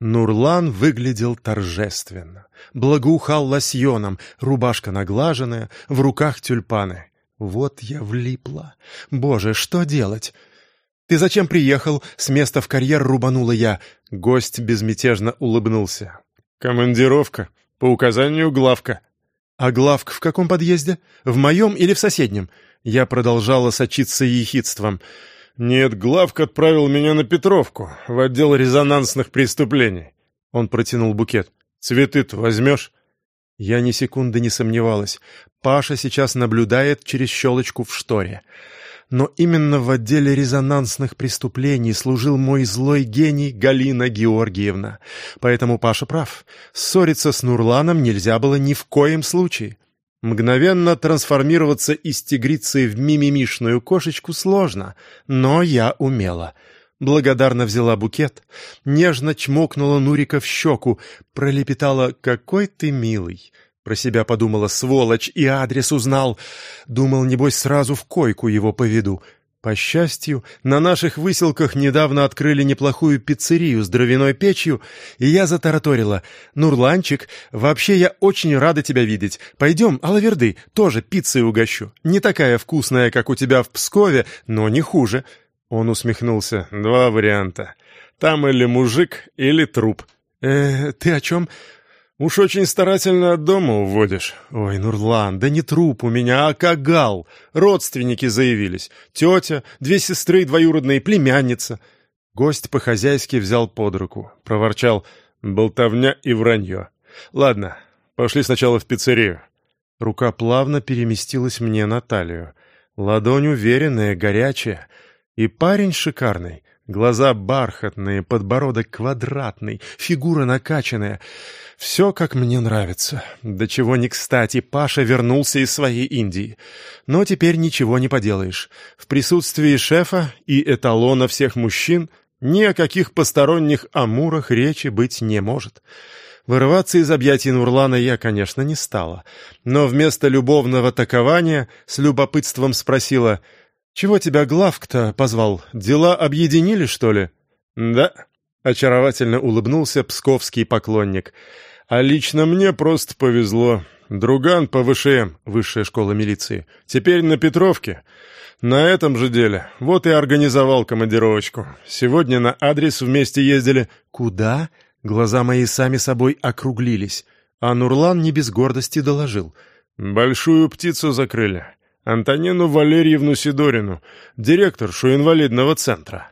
Нурлан выглядел торжественно. Благоухал лосьоном, рубашка наглаженная, в руках тюльпаны. Вот я влипла. Боже, что делать? «Ты зачем приехал?» — с места в карьер рубанула я. Гость безмятежно улыбнулся. «Командировка. По указанию главка». «А главк в каком подъезде? В моем или в соседнем?» Я продолжала сочиться ехидством. «Нет, главк отправил меня на Петровку, в отдел резонансных преступлений». Он протянул букет. «Цветы-то возьмешь?» Я ни секунды не сомневалась. Паша сейчас наблюдает через щелочку в шторе. Но именно в отделе резонансных преступлений служил мой злой гений Галина Георгиевна. Поэтому Паша прав. Ссориться с Нурланом нельзя было ни в коем случае. Мгновенно трансформироваться из тигрицы в мимимишную кошечку сложно, но я умела. Благодарно взяла букет, нежно чмокнула Нурика в щеку, пролепетала «Какой ты милый!» Про себя подумала «Сволочь!» и адрес узнал. Думал, небось, сразу в койку его поведу. По счастью, на наших выселках недавно открыли неплохую пиццерию с дровяной печью, и я затараторила. «Нурланчик, вообще я очень рада тебя видеть. Пойдем, Алаверды, тоже пиццей угощу. Не такая вкусная, как у тебя в Пскове, но не хуже». Он усмехнулся. «Два варианта. Там или мужик, или труп». «Э, ты о чем?» «Уж очень старательно от дома уводишь». «Ой, Нурлан, да не труп у меня, а кагал. Родственники заявились. Тетя, две сестры, двоюродные, племянница». Гость по-хозяйски взял под руку, проворчал «болтовня и вранье». «Ладно, пошли сначала в пиццерию». Рука плавно переместилась мне на талию. Ладонь уверенная, горячая. И парень шикарный. Глаза бархатные, подбородок квадратный, фигура накачанная. Все, как мне нравится. До чего не кстати, Паша вернулся из своей Индии. Но теперь ничего не поделаешь. В присутствии шефа и эталона всех мужчин ни о каких посторонних амурах речи быть не может. Вырываться из объятий Нурлана я, конечно, не стала. Но вместо любовного такования с любопытством спросила — «Чего тебя главк-то позвал? Дела объединили, что ли?» «Да», — очаровательно улыбнулся псковский поклонник. «А лично мне просто повезло. Друган по ВШМ, высшая школа милиции. Теперь на Петровке. На этом же деле. Вот и организовал командировочку. Сегодня на адрес вместе ездили. Куда? Глаза мои сами собой округлились. А Нурлан не без гордости доложил. Большую птицу закрыли. Антонину Валерьевну Сидорину, директоршу инвалидного центра.